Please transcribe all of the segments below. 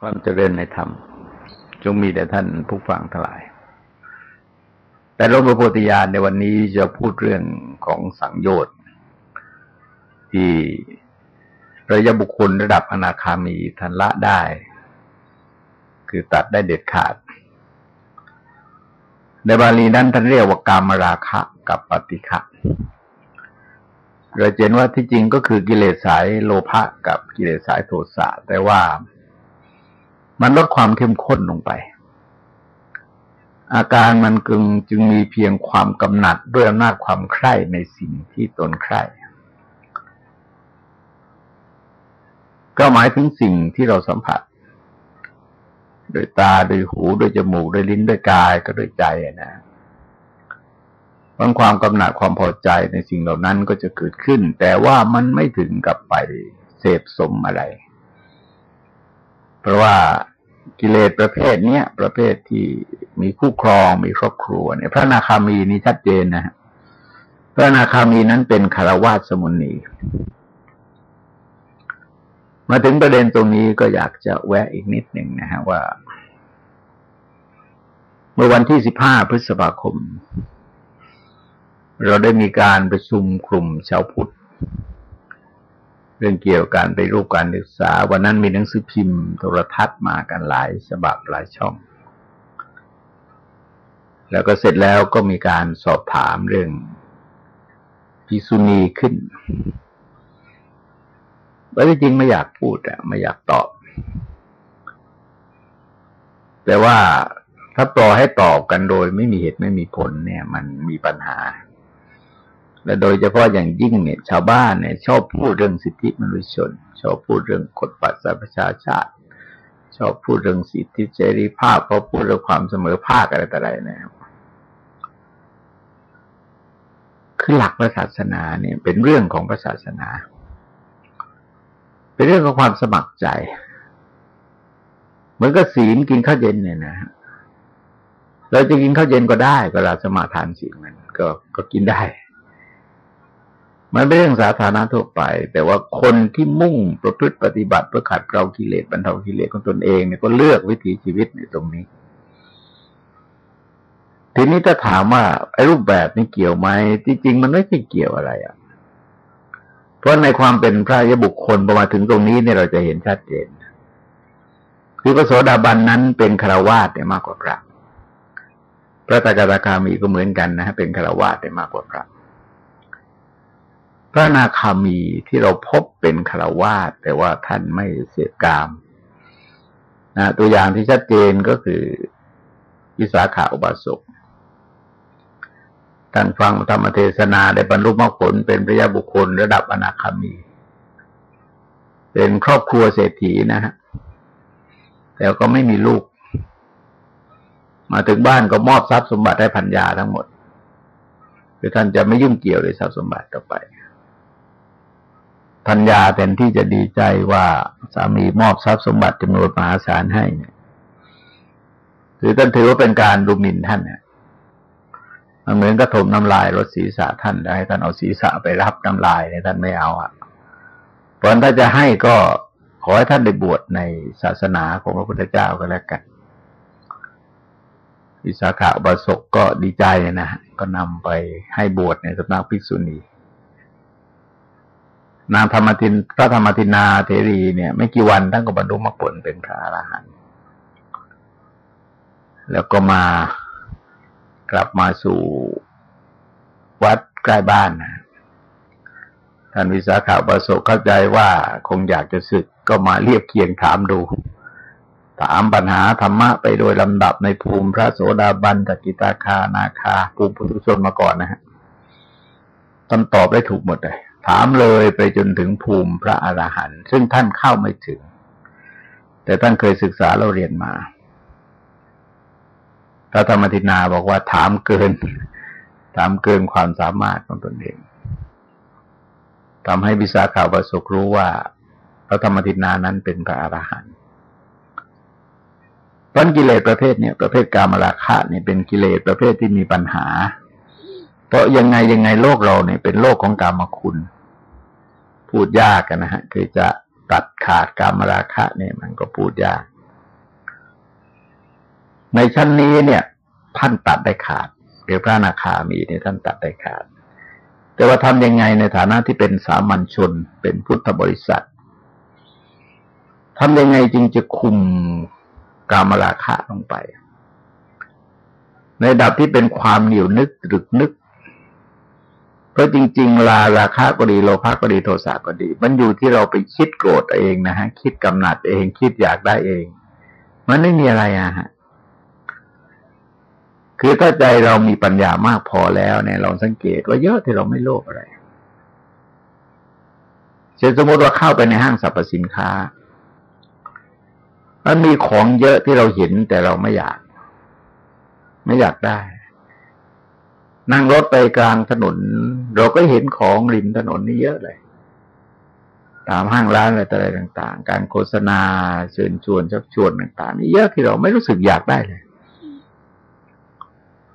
ความเจริญในธรรม จงมีแด่ท่านผู้ฟังทั้งหลาย แต่หลวงพระโพธิญาณในวันนี้จะพูดเรื่องของสังโยชน์ที่ระยะบุคคลระดับอนาคามีทันละได้ คือตัดได้เด็ดขาด ในบาลีนั้นท่านเรียกว่ากามราคะกับปฏิฆะเราเห็นว่าที่จริงก็คือกิเลสสายโลภะกับกิเลสสายโทสะแต่ว่า มันลดความเข้มข้นลงไป อาการมันกึงจึงมีเพียงความกำหนัดด้วยอำนาจความใคร่ในสิ่งที่ตนใคร่ก็หมายถึงสิ่งที่เราสัมผัส โดยตาโดยหูโดยจมูกโดยลิ้นโดยกายก็โดยใจนะบางความกำหนัดความพอใจในสิ่งเหล่านั้นก็จะเกิดขึ้น แต่ว่ามันไม่ถึงกับไปเสพสมอะไร เพราะว่า กิเลสประเภทเนี้ยประเภทที่มีคู่ครองมีครอบครัวเนี่ย พระนาคามีนี่ชัดเจนนะฮะพระนาคามีนั้นเป็นคารวาสมุนีมาถึงประเด็นตรงนี้ก็อยากจะแวะอีกนิดหนึ่งนะฮะว่า เมื่อวันที่สิบห้าพฤษภาคม เราได้มีการประชุมกลุ่มชาวพุทธ เรื่องเกี่ยวกับการไปรูปการศึกษา วันนั้นมีหนังสือพิมพ์โทรทัศน์มากันหลายฉบับหลายช่อง แล้วก็เสร็จแล้วก็มีการสอบถามเรื่องพิษุณีขึ้นแต่จริงไม่อยากพูดอะไม่อยากตอบ แต่ว่าถ้าปล่อยให้ตอบกันโดยไม่มีเหตุไม่มีผลเนี่ย มันมีปัญหา และโดยเฉพาะอย่างยิ่งเนี่ยชาวบ้านเนี่ยชอบพูดเรื่องสิทธิมนุษยชน ชอบพูดเรื่องกฎบัตรประชาชาติ ชอบพูดเรื่องสิทธิเสรีภาพพราะพูดเรื่องความเสมอภาคอะไรต่ออะไรนะครับคือหลักพระศาสนาเนี่ย เป็นเรื่องของพระศาสนา เป็นเรื่องของความสมัครใจ เหมือนกับศีลกินข้าวเย็นเนี่ยนะเราจะกินข้าวเย็นก็ได้เวลาสมาทานศีลมันก็ก็กินได้ มันเป็นเรื่องสาธารณะทั่วไป แต่ว่าคนที่มุ่งประพฤติปฏิบัติเพื่อขัดเกลากิเลสบรรเทากิเลสของตนเองเนี่ยก็เลือกวิถีชีวิตในตรงนี้ ทีนี้ถ้าถามว่าไอ้รูปแบบนี้เกี่ยวไหมที่จริงมันไม่ใช่เกี่ยวอะไรอะ เพราะในความเป็นพระยบุคคลพอมาถึงตรงนี้เนี่ยเราจะเห็นชัดเจนคือพระโสดาบันนั้นเป็นคารวาสเนี่ยมากกว่าพระพระตากตาคามีก็เหมือนกันนะฮะเป็นคารวาสเนี่ยมากกว่าพระ ระนาคามีที่เราพบเป็นคารวาสแต่ว่าท่านไม่เสียกามนะตัวอย่างที่ชัดเจนก็คือวิสาขาอุบาสกท่านฟังธรรมเทศนาได้บรรลุมรรคผลเป็นพระยาบุคคลระดับอนาคามี เป็นครอบครัวเศรษฐีนะฮะแต่ก็ไม่มีลูก มาถึงบ้านก็มอบทรัพย์สมบัติให้พันยาทั้งหมดคือท่านจะไม่ยุ่งเกี่ยวเลยทรัพย์สมบัติต่อไป พัญญาแทนที่จะดีใจว่าสามีมอบทรัพย์สมบัติจำนวนมหาศาลให้เนี่ยคือท่านถือว่าเป็นการดูหมิ่นท่านเนี่ยมันเหมือนกระถมน้ำลายรถศีรษะท่านได้ท่านเอาศีรษะไปรับน้ำลายเนี่ยท่านไม่เอาอะเพราะถ้าจะให้ก็ขอให้ท่านได้บวชในศาสนาของพระพุทธเจ้าก็แล้วกันวิสาขาบาสกก็ดีใจนะ ก็นำไปให้บวชในสำนักภิกษุณี นางธรรมทินพระธรรมทินาเทรีเนี่ย ไม่กี่วันท่านก็บรรลุมรรคผลเป็นพระอรหันต์แล้วก็มากลับมาสู่วัดใกล้บ้านนะท่านวิสาขาบาสกเข้าใจว่าคงอยากจะศึกก็มาเรียบเคียงถามดู ถามปัญหาธรรมะไปโดยลำดับในภูมิพระโสดาบันตกิตาคานาคาภูมิปุถุชนมาก่อนนะฮะท่านตอบได้ถูกหมดเลย ถามเลยไปจนถึงภูมิพระอรหันต์ซึ่งท่านเข้าไม่ถึง แต่ท่านเคยศึกษาเราเรียนมาพระธรรมทินาบอกว่าถามเกิน ถามเกินความสามารถของตนเองทำให้วิสาขาประสกรู้ว่า พระธรรมทินานั้นเป็นพระอรหันต์ปัญกิเลสประเภทเนี่ยประเภทกามราคะเนี่ยเป็นกิเลสประเภทที่มีปัญหา เพราะยังไงยังไงโลกเราเนี่ยเป็นโลกของกามคุณ พูดยากกันนะฮะคือจะตัดขาดกามราคะเนี่ยมันก็พูดยาก ในชั้นนี้เนี่ย ท่านตัดได้ขาดหรือพระนาคามีเนี่ยท่านตัดได้ขาด แต่ว่าทำยังไงในฐานะที่เป็นสามัญชนเป็นพุทธบริษัททำยังไงจึงจะคุมกามราคะลงไป ในดับที่เป็นความเหนียวนึกตรึกนึก เพราะจริง ๆ ลาราคะก็ดีโลภะก็ดีโทสะก็ดี มันอยู่ที่เราไปคิดโกรธเองนะฮะ คิดกำหนัดเองคิดอยากได้เอง มันไม่มีอะไรอะฮะคือถ้าใจเรามีปัญญามากพอแล้วเนี่ยเราสังเกตว่าเยอะที่เราไม่โลภอะไรเช่นสมมติว่าเข้าไปในห้างสรรพสินค้า มันมีของเยอะที่เราเห็นแต่เราไม่อยาก ไม่อยากได้ นั่งรถไปกลางถนน เราก็เห็นของริมถนนนี่เยอะเลย ตามห้างร้านอะไรอะไรต่าง ๆ การโฆษณาเชิญชวนชักชวนต่าง ๆ นี่เยอะที่เราไม่รู้สึกอยากได้เลย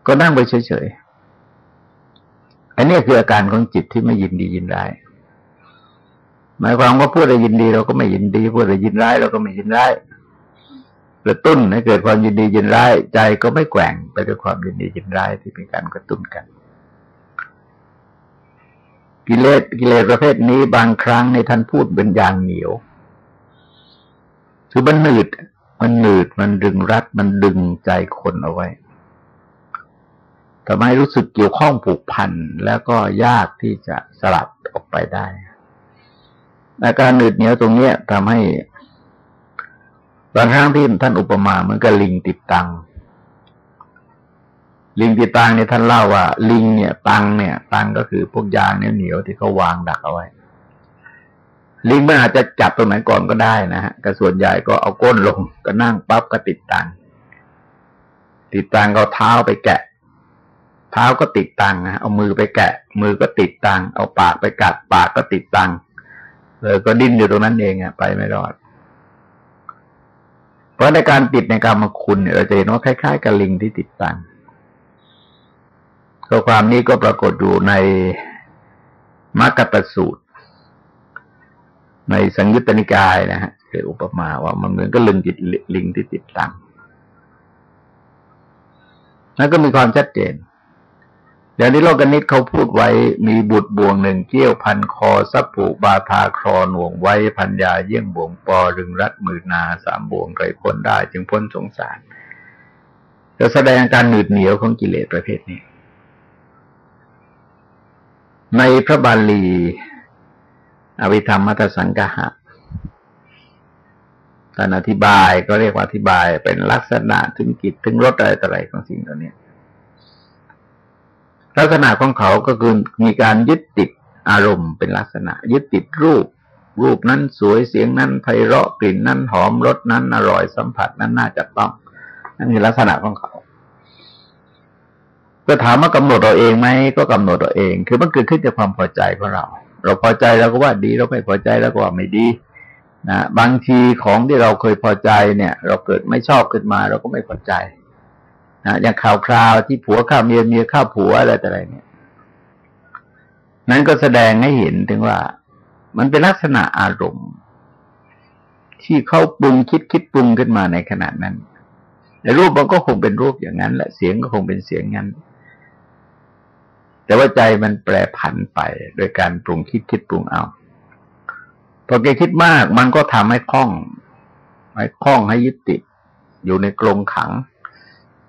ก็นั่งไปเฉยๆอันนี้คืออาการของจิตที่ไม่ยินดียินร้ายหมายความว่าพูดอะไรยินดีเราก็ไม่ยินดีพูดอะไรยินร้ายเราก็ไม่ยินร้าย กระตุ้นให้เกิดความยินดียินร้าย ใจก็ไม่แกว่งไปด้วยความยินดียินร้ายที่เป็นการกระตุ้นกัน กิเลสกิเลสประเภทนี้บางครั้งในท่านพูดเป็นยางเหนียวคือมันหนืด มันหนืดมันดึงรัดมันดึงใจคนเอาไว้ทำให้รู้สึกเกี่ยวข้องผูกพันแล้วก็ยากที่จะสลัดออกไปได้อาการหนืดเหนียวตรงนี้ทำให้ บางครั้งที่ท่านอุปมาเหมือนกับลิงติดตัง ลิงติดตังเนี่ยท่านเล่าว่า ลิงเนี่ย ตังเนี่ย ตังก็คือพวกยางเหนียวที่เขาวางดักเอาไว้ ลิงมันอาจจะจับตรงไหนก่อนก็ได้นะฮะแต่ส่วนใหญ่ก็เอาก้นลง ก็นั่งปั๊บก็ติดตัง ติดตังก็เท้าไปแกะ เท้าก็ติดตังนะเอามือไปแกะ มือก็ติดตัง เอาปากไปกัดปากก็ติดตังเลยก็ดิ้นอยู่ตรงนั้นเองอะไปไม่รอด ราะในการติดในกรรมคุณเนี่ยเราจะเห็นว่าคล้ายๆกับลิงที่ติดตังข้อความนี้ก็ปรากฏอยู่ในมัคคตสูตร ในสังยุตตนิกายนะฮะคืออุปมาว่ามันเหมือนกับลิงติดลิงที่ติดตังแล้วก็มีความชัดเจน อย่างที่โลกนิตเขาพูดไว้มีบุตรบ่วงหนึ่งเกี่ยวพันคอสับผูกบาทาครอหน่วงไว้พันยาเยี่ยงบ่วงปอรึงรัดมือนาสามบ่วงไกลพ้นได้ จึงพ้นสงสารจะแสดงการหนืดเหนียวของกิเลสประเภทนี้ ในพระบาลี อวิธรรมมัตสังกหะท่านอธิบายก็เรียกว่าอธิบายเป็นลักษณะถึงกิจถึงรสอะไรต่ออะไรของสิ่งเหล่านี้ ลักษณะของเขาก็คือมีการยึดติดอารมณ์เป็นลักษณะ ยึดติดรูป รูปนั้นสวยเสียงนั้นไพเราะกลิ่นนั้นหอมรสนั้นอร่อยสัมผัสนั้นน่าจะต้องนั่นคือลักษณะของเขาก็ถามว่ากำหนดเราเองไหมก็กำหนดเราเอง คือมันเกิดขึ้นจากความพอใจของเรา เราพอใจเราก็ว่าดีเราไม่พอใจเราก็ว่าไม่ดีนะบางทีของที่เราเคยพอใจเนี่ย เราเกิดไม่ชอบขึ้นมา เราก็ไม่พอใจ นะอย่างข่าวคราวที่ผัวข้าเมียเมียข้าผัวอะไรแต่อะไรเนี่ย นั้นก็แสดงให้เห็นถึงว่า มันเป็นลักษณะอารมณ์ ที่เขาปรุงคิดคิดปรุงขึ้นมาในขณะนั้นแต่รูปมันก็คงเป็นรูปอย่างนั้น และเสียงก็คงเป็นเสียงนั้น แต่ว่าใจมันแปรผันไป โดยการปรุงคิดคิดปรุงเอาพอแกคิดมากมันก็ทำให้คล้องให้คล้องให้ยึดติดอยู่ในกรงขัง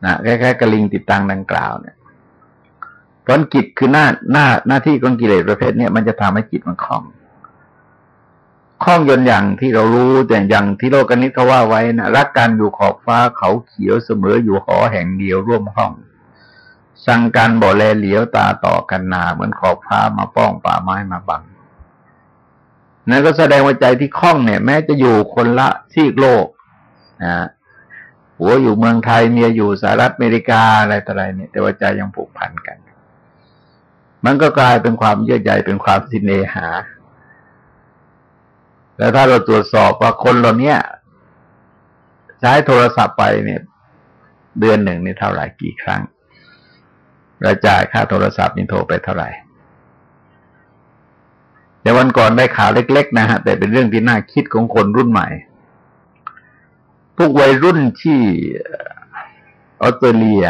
นะคล้ายๆกระลิงติดตังดังกล่าวเนี่ยเพราะจิตคือหน้าหน้าหน้าที่ของกิเลสประเภทเนี้มันจะทำให้จิตมันคล่องคล่องยนอย่างที่เรารู้แต่อย่างที่โลกนิเขาว่าไว้นะรักกันอยู่ขอบฟ้าเขาเขียวเสมออยู่หอแห่งเดียวร่วมห้อง สั่งกันบ่อแลเหลียวตาต่อกันนาเหมือนขอบฟ้ามาป้องป่าไม้มาบังนั่นก็แสดงว่าใจที่คล่องเนี่ย แม้จะอยู่คนละซีกโลกนะ หัวอยู่เมืองไทยเมียอยู่สหรัฐอเมริกาอะไรต่ออะไรเนี่ย แต่ว่าใจยังผูกพันกัน มันก็กลายเป็นความเยื่อใยเป็นความสินเนหา แล้วถ้าเราตรวจสอบว่าคนเราเนี้ยใช้โทรศัพท์ไปเนี่ย เดือนหนึ่งนี่เท่าไหร่กี่ครั้งราจ่ายค่าโทรศัพท์นี่โทรไปเท่าไหร่เดี๋ยววันก่อนได้ข่าวเล็ก ๆ นะฮะแต่เป็นเรื่องที่น่าคิดของคนรุ่นใหม่ พวกวัยรุ่นที่ออสเตรเลีย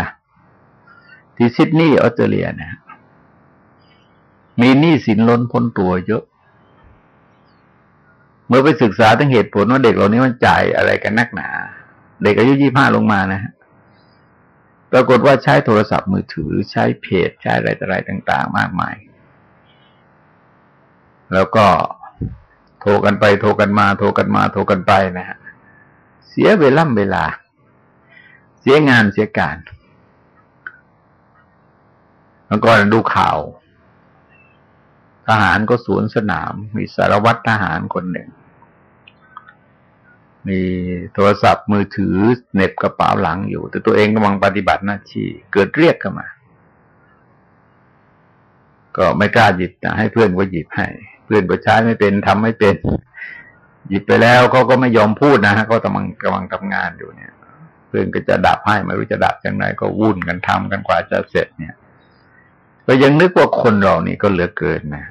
ที่ซิดนีย์ออสเตรเลียเนี่ยมีหนี้สินล้นพ้นตัวเยอะ เมื่อไปศึกษาทั้งเหตุผลว่าเด็กเหล่านี้มันจ่ายอะไรกันนักหนา เด็กอายุยี่ห้าลงมานะฮะปรากฏว่าใช้โทรศัพท์มือถือใช้เพจใช้อะไรต่ออะไรต่าง ๆ มากมาย แล้วก็โทรกันไปโทรกันมา โทรกันมา โทรกันไปนะฮะ เสียเวล่ำเวลา เสียงานเสียการแล้วก็ดูข่าว ทหารก็สวนสนาม มีสารวัตรทหารคนหนึ่ง มีโทรศัพท์มือถือเน็บกระเป๋าหลังอยู่ แต่ตัวเองกำลังปฏิบัติหน้าที่เกิดเรียกเข้ามาก็ไม่กล้าหยิบนะให้เพื่อนก็หยิบให้ เพื่อนก็ใช้ไม่เป็นทำไม่เป็น หยิบไปแล้วเขาก็ไม่ยอมพูดนะฮะเขากำลังกำลังทำงานอยู่เนี่ยเพื่อนก็จะดับให้ไม่รู้จะดับยังไงก็วุ่นกันทำกันกว่าจะเสร็จเนี่ย ก็ยังนึกว่าคนเรานี่ก็เหลือเกินนะ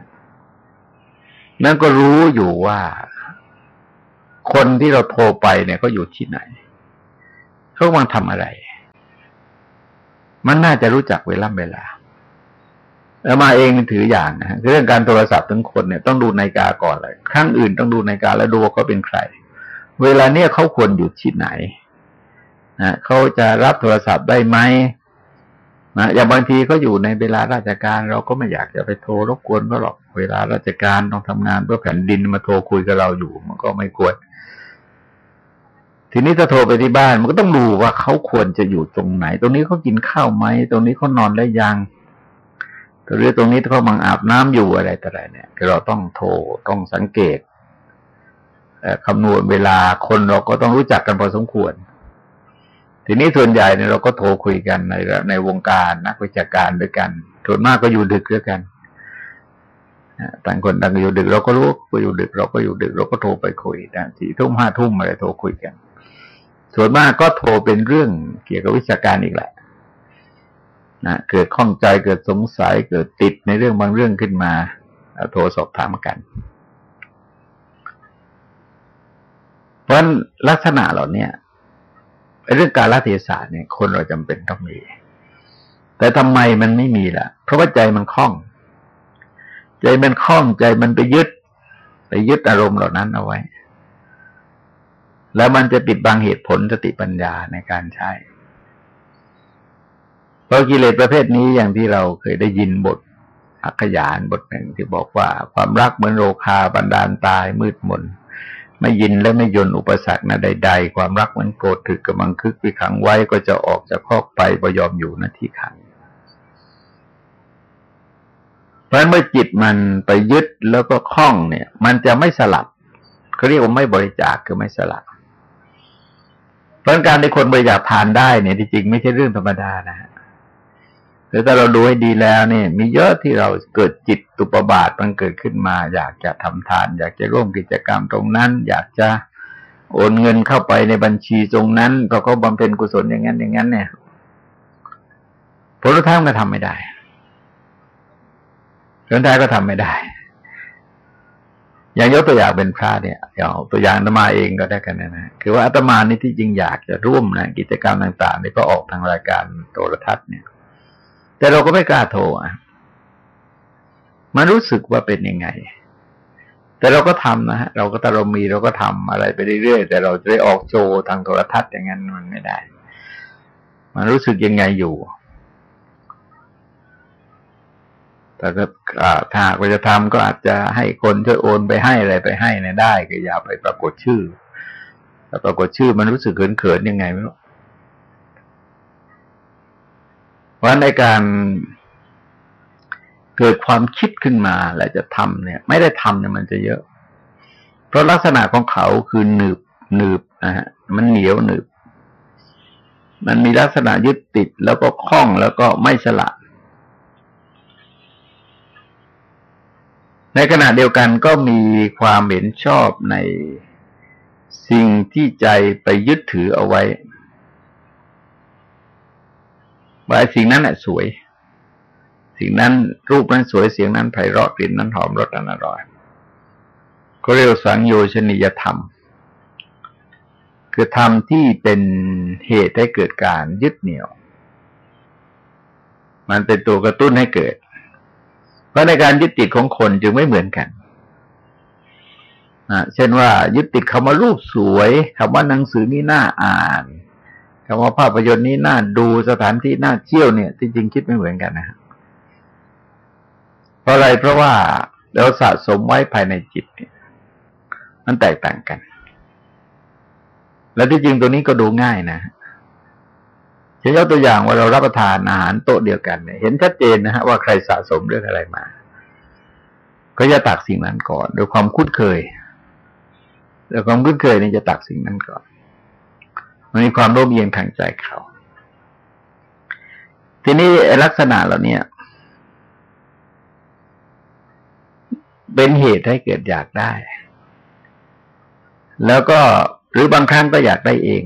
นั่นก็รู้อยู่ว่า คนที่เราโทรไปเนี่ยเขาอยู่ที่ไหนเขากำลังทำอะไร มันน่าจะรู้จักเวลาเวลา แล้วมาเองถืออย่างนะเรื่องการโทรศัพท์ทั้งคนเนี่ยต้องดูนาฬิกาก่อนเลยครั้งอื่นต้องดูนาฬิกาแล้วดูว่าเขาเป็นใคร เวลาเนี้ยเขาควรอยู่ที่ไหนนะเขาจะรับโทรศัพท์ได้ไหมนะอย่างบางทีก็อยู่ในเวลาราชการ เราก็ไม่อยากจะไปโทรรบกวนเขาหรอกเวลาราชการต้องทำงานเพื่อแผ่นดินมาโทรคุยกับเราอยู่มันก็ไม่ควร ทีนี้ถ้าโทรไปที่บ้านมันก็ต้องดูว่าเขาควรจะอยู่ตรงไหน ตรงนี้เขากินข้าวไหมตรงนี้เขานอนได้ยัง หรือตรงนี้เขาบังอาบน้ำอยู่อะไรต่ออะไรเนี่ยเราต้องโทรต้องสังเกตคำนวณเวลาคนเราก็ต้องรู้จักกันพอสมควร ทีนี้ส่วนใหญ่เนี่ยเราก็โทรคุยกันในในวงการนักวิชาการด้วยกันส่วนมากก็อยู่ดึกด้วยกันต่างคนต่างอยู่ดึกเราก็รู้ว่าอยู่ดึกเราก็อยู่ดึกเราก็โทรไปคุยนะสี่ทุ่มห้าทุ่มอะไรโทรคุยกัน ส่วนมากก็โทรเป็นเรื่องเกี่ยวกับวิชาการอีกแหละ นะเกิดข้องใจเกิดสงสัยเกิดติดในเรื่องบางเรื่องขึ้นมาโทรสอบถามกัน เพราะลักษณะเหล่านี้เรื่องการละเทศะเนี่ย คนเราจำเป็นต้องมี แต่ทำไมมันไม่มีล่ะ เพราะว่าใจมันคล้อง ใจมันคล้องใจมันไปยึด ไปยึดอารมณ์เหล่านั้นเอาไว้ แล้วมันจะปิดบังเหตุผลสติปัญญาในการใช้ เพราะกิเลสประเภทนี้อย่างที่เราเคยได้ยินบทอักขยานบทหนึ่งที่บอกว่า ความรักเหมือนโรคาบันดาลตายมืดมนไม่ยินและไม่ยนอุปสรรคนะใด ๆ ความรักมันโกรธถึกกำลังคึกไปขังไว้ก็จะออกจากคอกไปบ่ยอมอยู่หน้าที่ขังเพราะเมื่อจิตมันไปยึดแล้วก็คล้องเนี่ย มันจะไม่สลับเขาเรียกว่าไม่บริจาคคือไม่สลับเพราะการที่คนบริจาคทานได้เนี่ยจริงๆไม่ใช่เรื่องธรรมดานะฮะ หรือถ้าเราดูให้ดีแล้วเนี่ย มีเยอะที่เราเกิดจิตตุปบาทมันเกิดขึ้นมา อยากจะทำทาน อยากจะร่วมกิจกรรมตรงนั้น อยากจะโอนเงินเข้าไปในบัญชีตรงนั้นเราะเขาบำเพ็ญกุศลอย่างนั้นอย่างนั้น เนี่ยผลท้ายก็ทำไม่ได้ผลท้ายก็ทำไม่ได้ อย่างยกตัวอย่างเป็นพระเนี่ยอย่างตัวอย่างอาตมาเองก็ได้กันนะนะคือว่าอาตมานี่ที่จริงอยากจะร่วมนะกิจกรรมต่างๆนี่ก็ออกทางรายการโทรทัศน์เนี่ย แต่เราก็ไม่กล้าโทรอะมันรู้สึกว่าเป็นยังไง แต่เราก็ทำนะฮะ เราก็ตเรามีเราก็ทำอะไรไปเรื่อยๆ แต่เราจะได้ออกโชว์ทางโทรทัศน์อย่างนั้นมันไม่ได้ มันรู้สึกยังไงอยู่ แต่ก็ถ้าเราจะทำก็อาจจะให้คนช่วยโอนไปให้อะไรไปให้นี่ยได้ ก็อย่าไปปรากฏชื่อ แต่ปรากฏชื่อมันรู้สึกเขินๆยังไงไม่รู้ เพราะในการเกิดความคิดขึ้นมาแล้วจะทำเนี่ย ไม่ได้ทำเนี่ยมันจะเยอะ เพราะลักษณะของเขาคือหนึบหนึบนะฮะมันเหนียวหนึบ มันมีลักษณะยึดติดแล้วก็คล้องแล้วก็ไม่สละในขณะเดียวกันก็มีความเห็นชอบในสิ่งที่ใจไปยึดถือเอาไว้ ว่าสิ่งนั้นแหละสวย สิ่งนั้นรูปนั้นสวยเสียงนั้นไพเราะกลิ่นนั้นหอมรสนั้นอร่อยก็เรียกสังโยชนิยธรรม คือธรรมที่เป็นเหตุให้เกิดการยึดเหนี่ยว มันเป็นตัวกระตุ้นให้เกิด เพราะในการยึดติดของคนจึงไม่เหมือนกันเช่นว่ายึดติดคำว่ารูปสวยคำว่าหนังสือนี่น่าอ่าน คำว่าภาพยนตร์นี้น่าดูสถานที่น่าเที่ยวเนี่ยจริงๆคิดไม่เหมือนกันนะเพราะอะไรเพราะว่าเราสะสมไว้ภายในจิตเนี่ยมันแตกต่างกัน และที่จริงตัวนี้ก็ดูง่ายนะเช่นยกตัวอย่างว่าเรารับประทานอาหารโต๊ะเดียวกันเนี่ย เห็นชัดเจนนะฮะว่าใครสะสมเรื่องอะไรมา ก็จะตักสิ่งนั้นก่อนโดยความคุ้นเคยแต่ความคุ้นเคยนี่จะตักสิ่งนั้นก่อน มันมีความโน้มเอียงทางใจเขา ทีนี้ลักษณะเหล่านี้เป็นเหตุให้เกิดอยากได้ แล้วก็หรือบางครั้งก็อยากได้เอง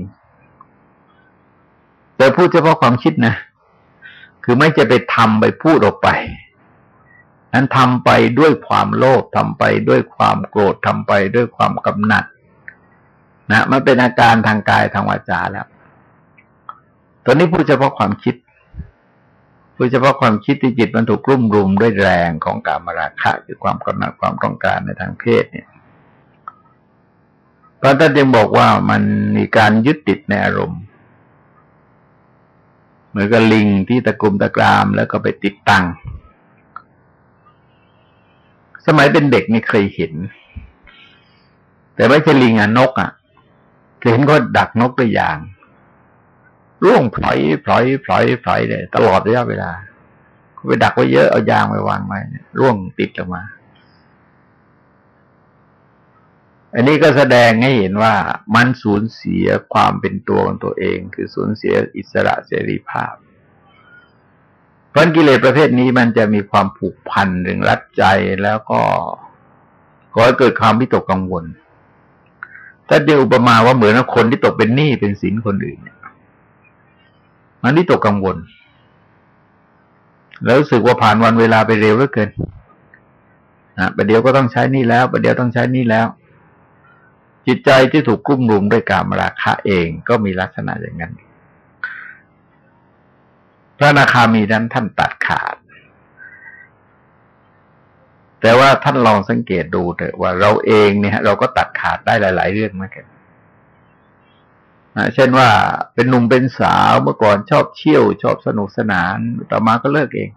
แต่พูดเฉพาะความคิดนะ คือไม่จะไปทำไปพูดออกไป นั้นทำไปด้วยความโลภทำไปด้วยความโกรธทำไปด้วยความกำหนัด นะมันเป็นอาการทางกายทางวาจาแล้ว ตอนนี้พูดเฉพาะความคิดพูดเฉพาะความคิดที่จิตมันถูกกลุ่มรุมด้วยแรงของการมราคะคือความกำหนัดความต้องการในทางเพศเนี่ยพระท่านยังบอกว่ามันมีการยึดติดในอารมณ์ เหมือนกับลิงที่ตะกุมตะกรามแล้วก็ไปติดตังสมัยเป็นเด็กนี่เคยเห็น แต่ไม่ใช่ลิงอะนกอะ เห็นก็ดักนกตัวอย่าง ร่วงพลอยพลอยพลอยพลอยเลยตลอดระยะเวลาไปดักไว้เยอะเอายางไปวางไว้ร่วงติดออกมา อันนี้ก็แสดงให้เห็นว่ามันสูญเสียความเป็นตัวของตัวเอง คือสูญเสียอิสระเสรีภาพเพราะกิเลสประเภทนี้มันจะมีความผูกพันถึงรัดใจแล้วก็ก่อให้เกิดความวิตกกังวล ถ้าเดียวอุปมาว่าเหมือนคนที่ตกเป็นหนี้เป็นสินคนอื่นเนี่ยมันที่ตกกังวล แล้วรู้สึกว่าผ่านวันเวลาไปเร็วเหลือเกินนะประเดี๋ยวก็ต้องใช้นี่แล้วประเดี๋ยวต้องใช้นี่แล้ว จิตใจที่ถูกกุ้มรุมด้วยการมราคะเองก็มีลักษณะอย่างนั้น พระนาคามีนั้นท่านตัดขาด แต่ว่าท่านลองสังเกตดูเถอะว่าเราเองเนี่ยเราก็ตัดขาดได้หลาย ๆ เรื่องเหมือนกันเช่นว่าเป็นหนุ่มเป็นสาวเมื่อก่อนชอบเที่ยว ชอบสนุกสนานต่อมาก็เลิกเอง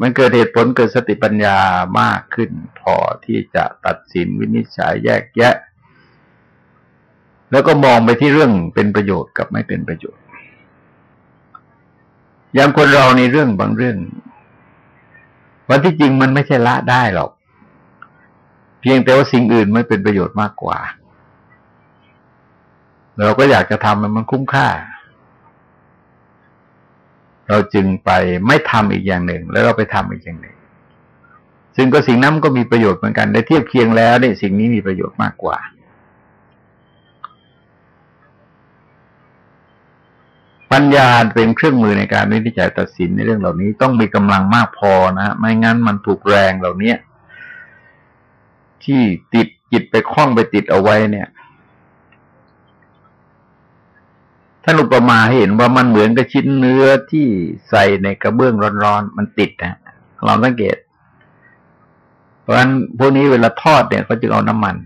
มันเกิดเหตุผลเกิดสติปัญญามากขึ้น พอที่จะตัดสินวินิจฉัยแยกแยะ แล้วก็มองไปที่เรื่องเป็นประโยชน์กับไม่เป็นประโยชน์อย่างคนเราในเรื่องบางเรื่อง วันที่จริงมันไม่ใช่ละได้หรอก เพียงแต่ว่าสิ่งอื่นไม่เป็นประโยชน์มากกว่า เราก็อยากจะทำมันมันคุ้มค่า เราจึงไปไม่ทำอีกอย่างหนึ่ง แล้วเราไปทำอีกอย่างหนึ่ง ซึ่งก็สิ่งนั้นก็มีประโยชน์เหมือนกันในเทียบเคียงแล้วเนี่ยสิ่งนี้มีประโยชน์มากกว่า ปัญญาเป็นเครื่องมือในการวินิจฉัยตัดสินในเรื่องเหล่านี้ต้องมีกำลังมากพอนะไม่งั้นมันถูกแรงเหล่านี้ที่ติดจิตไปคล้องไปติดเอาไว้เนี่ยท่านอุปมาให้เห็นว่ามันเหมือนกับชิ้นเนื้อที่ใส่ในกระเบื้องร้อนๆมันติดนะลองสังเกต เพราะฉะนั้นพวกนี้เวลาทอดเนี่ยเขาจึงเอาน้ำมัน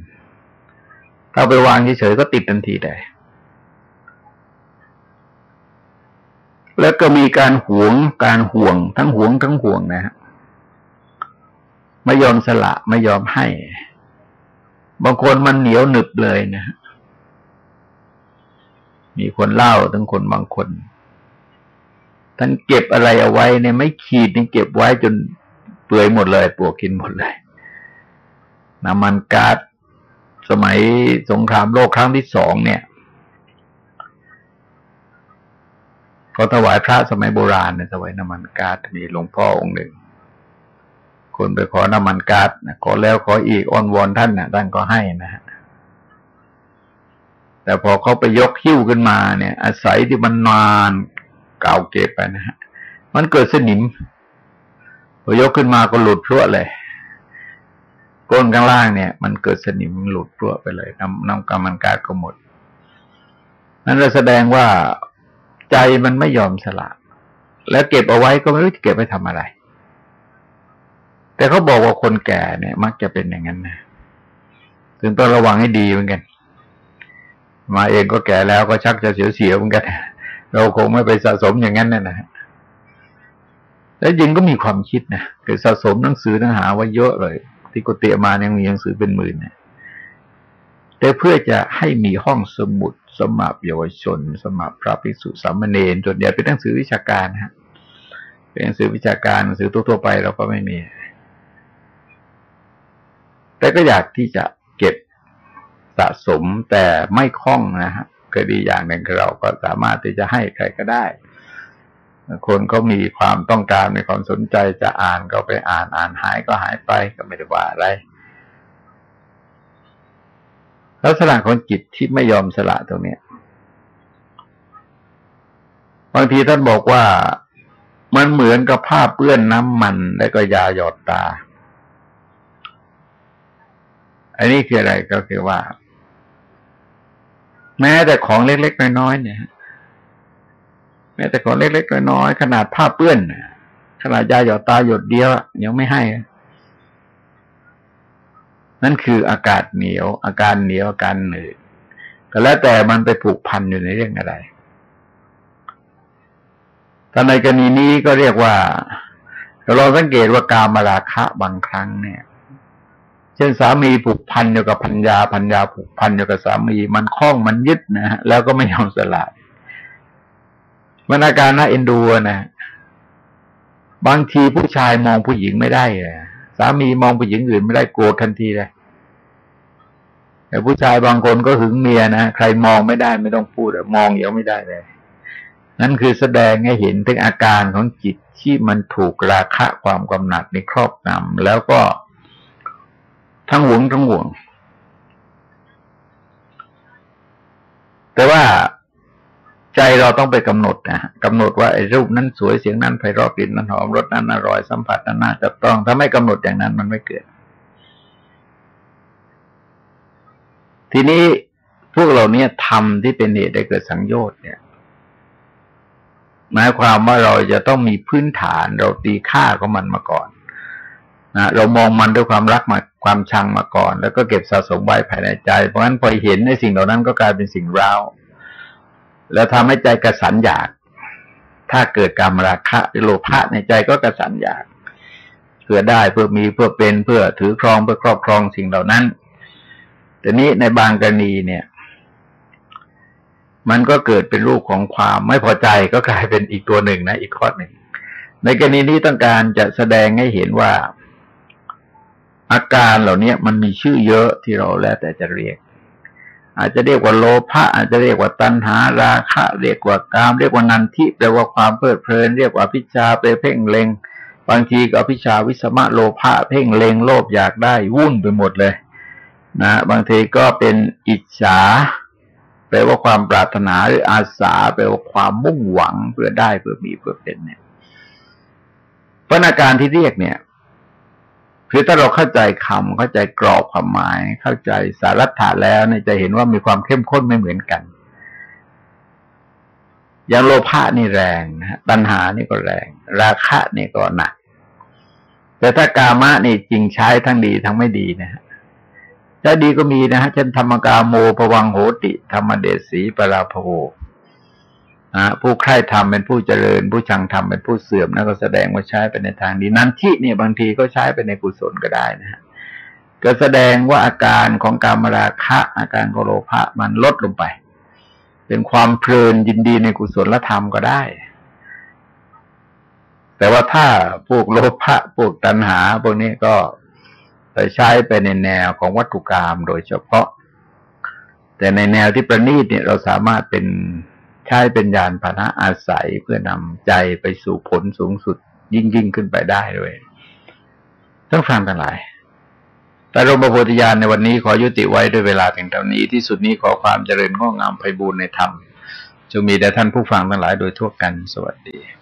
ถ้าไปวางเฉยๆก็ติดทันทีได้ แล้วก็มีการหวงการห่วง ทั้งหวงทั้งห่วงนะฮะไม่ยอมสละไม่ยอมให้ บางคนมันเหนียวหนึบเลยนะมีคนเล่าทั้งคนบางคนท่านเก็บอะไรเอาไว้เนี่ยไม่ขีดนี่เก็บไว้จนเปื่อยหมดเลยปวกกินหมดเลยน้ำมันก๊าซสมัยสงครามโลกครั้งที่สองเนี่ย เขาถวายพระสมัยโบราณเนี่ยถวายน้ำมันกาซมีหลวงพ่อองค์หนึ่ง คนไปขอน้ำมันก๊าซขอแล้วขออีกอ้อนวอนท่านนะท่านก็ให้นะฮะแต่พอเขาไปยกหิ้วขึ้นมาเนี่ย อาศัยที่มันนานเก่าเก็บไปนะฮะมันเกิดสนิมพอยกขึ้นมาก็หลุดพรวเลยก้นข้างล่างเนี่ย มันเกิดสนิมหลุดตัวไปเลยน้ำน้ำกำมันกาดก็หมดนั่นแสดงว่า ใจมันไม่ยอมสละ แล้วเก็บเอาไว้ก็ไม่รู้จะเก็บไปทำอะไร แต่เขาบอกว่าคนแก่เนี่ย มักจะเป็นอย่างนั้นนะถึงต้องระวังให้ดีเหมือนกัน มาเองก็แก่แล้วก็ชักจะเสียวๆเหมือนกัน เราคงไม่ไปสะสมอย่างนั้นนะนะแล้วยิงก็มีความคิดนะเกิดสะสมหนังสือหนังหาไว้เยอะเลย ที่กุฏิมายังมีหนังสือเป็นหมื่นเนี่ยแต่เพื่อจะให้มีห้องสมุดสมับเยาวชน สมับพระภิกษุสามเณรจนเดียวเป็นหนังสือวิชาการฮะเป็นหนังสือวิชาการหนังสือทั่วๆไปเราก็ไม่มี แต่ก็อยากที่จะเก็บสะสมแต่ไม่คล่องนะฮะก็ดีอย่างหนึ่งเราก็สามารถที่จะให้ใครก็ได้ คนเขามีความต้องการมีความสนใจจะอ่านก็ไปอ่านอ่านหายก็หายไปก็ไม่ได้ว่าอะไร ลักษณะของจิตที่ไม่ยอมสละตรงนี้บางทีท่านบอกว่ามันเหมือนกับผ้าเปื้อนน้ำมันแล้วก็ยาหยอดตา อันนี้คืออะไรก็คือว่า แม้แต่ของเล็กๆน้อยๆเนี่ยแม้แต่ของเล็กๆน้อยๆขนาดผ้าเปื้อนขนาดยาหยอดตาหยดเดียวยังไม่ให้ นั่นคืออากาศเหนียว อาการเหนียวอาการหนืดก็แล้วแต่มันไปผูกพันอยู่ในเรื่องอะไรถ้าในกรณีนี้ก็เรียกว่าเราสังเกตว่าการมาราคะบางครั้งเนี่ย เช่นสามีผูกพันอยู่กับพัญญาพัญญาผูกพันอยู่กับสามี มันคล้องมันยึดนะฮะแล้วก็ไม่ยอมสละมันอาการน่าเอ็นดูนะบางทีผู้ชายมองผู้หญิงไม่ได้ สามีมองผู้หญิงอื่นไม่ได้โกรธทันทีเลยแต่ผู้ชายบางคนก็หึงเมียนะใครมองไม่ได้ไม่ต้องพูดมองเยอะไม่ได้เลย นั่นคือแสดงให้เห็นถึงอาการของจิตที่มันถูกราคะความกำหนัดในครอบงำแล้วก็ทั้งหวงทั้งหวง แต่ว่า ใจเราต้องไปกำหนดนะกำหนดว่าไอ้รูปนั้นสวยเสียงนั้นไพเราะกลิ่นนั้นหอมรสนั้นอร่อยสัมผัสนั้นน่าจะต้อง ถ้าไม่กำหนดอย่างนั้นมันไม่เกิด ทีนี้พวกเราเนี่ยทำที่เป็นเหตุได้เกิดสังโยชน์เนี่ย หมายความว่าเราจะต้องมีพื้นฐานเราตีค่าของมันมาก่อนนะเรามองมันด้วยความรักมาความชังมาก่อน แล้วก็เก็บสะสมไว้ภายในใจ เพราะฉะนั้นพอเห็นในสิ่งเหล่านั้นก็กลายเป็นสิ่งร้าว แล้วทำให้ใจกระสันอยาก ถ้าเกิดการมราคะหรือโลภะในใจก็กระสันอยาก เพื่อได้เพื่อมีเพื่อเป็นเพื่อถือครองเพื่อครอบครองสิ่งเหล่านั้น แต่นี้ในบางกรณีเนี่ย มันก็เกิดเป็นรูปของความไม่พอใจก็กลายเป็นอีกตัวหนึ่งนะ อีกข้อหนึ่ง ในกรณีนี้ต้องการจะแสดงให้เห็นว่าอาการเหล่านี้มันมีชื่อเยอะที่เราแล้วแต่จะเรียก อาจจะเรียกว่าโลภะอาจจะเรียกว่าตัณหาราคะ เรียกว่ากาม เรียกว่านันทิแปลว่าความเพลิดเพลิน เรียกว่าพิชาไปเพ่งเล็ง บางทีก็พิชาวิสมะโลภะเพ่งเล็งโลภอยากได้วุ่นไปหมดเลย นะบางทีก็เป็นอิจฉาแปลว่าความปรารถนาหรืออาสาแปลว่าความมุ่งหวังเพื่อได้เพื่อมีเพื่อเป็นเนี่ยพนาการที่เรียกเนี่ย คือถ้าเราเข้าใจคำเข้าใจกรอบความหมาย เข้าใจสารัตถะแล้วเนี่ยจะเห็นว่ามีความเข้มข้นไม่เหมือนกัน อย่างโลภะนี่แรงนะตัณหานี่ก็แรง ราคะนี่ก็หนัก แต่ถ้ากามะนี่จริงใช้ทั้งดีทั้งไม่ดีนะฮะถ้าดีก็มีนะฮะเช่นธรรมกาโมภวังโหติ ธรรมเดสีปราภโว นะผู้ใคร่ทำเป็นผู้เจริญ ผู้ชังทำเป็นผู้เสื่อมนั่นก็แสดงว่าใช้ไปในทางดีนั้นที่เนี่ยบางทีก็ใช้ไปในกุศลก็ได้นะฮะก็แสดงว่าอาการของการมราคะ อาการโกโลภะมันลดลงไป เป็นความเพลินยินดีในกุศลธรรมก็ได้ แต่ว่าถ้าพวกโลภะพวกตัณหา พวกนี้ก็ไปใช้ไปในแนวของวัตถุกรรมโดยเฉพาะ แต่ในแนวที่ประณีตเนี่ยเราสามารถเป็น ใช้เป็นยานพาหนะอาศัยเพื่อนำใจไปสู่ผลสูงสุดยิ่งยิ่งขึ้นไปได้ด้วยทั้งฟังทั้งหลายแต่รมโพธิญาณในวันนี้ขอยุติไว้ด้วยเวลาเพียงเท่านี้ที่สุดนี้ขอความเจริญง้องามไพบูรณ์ในธรรมจงมีแด่ท่านผู้ฟังทั้งหลายโดยทั่วกันสวัสดี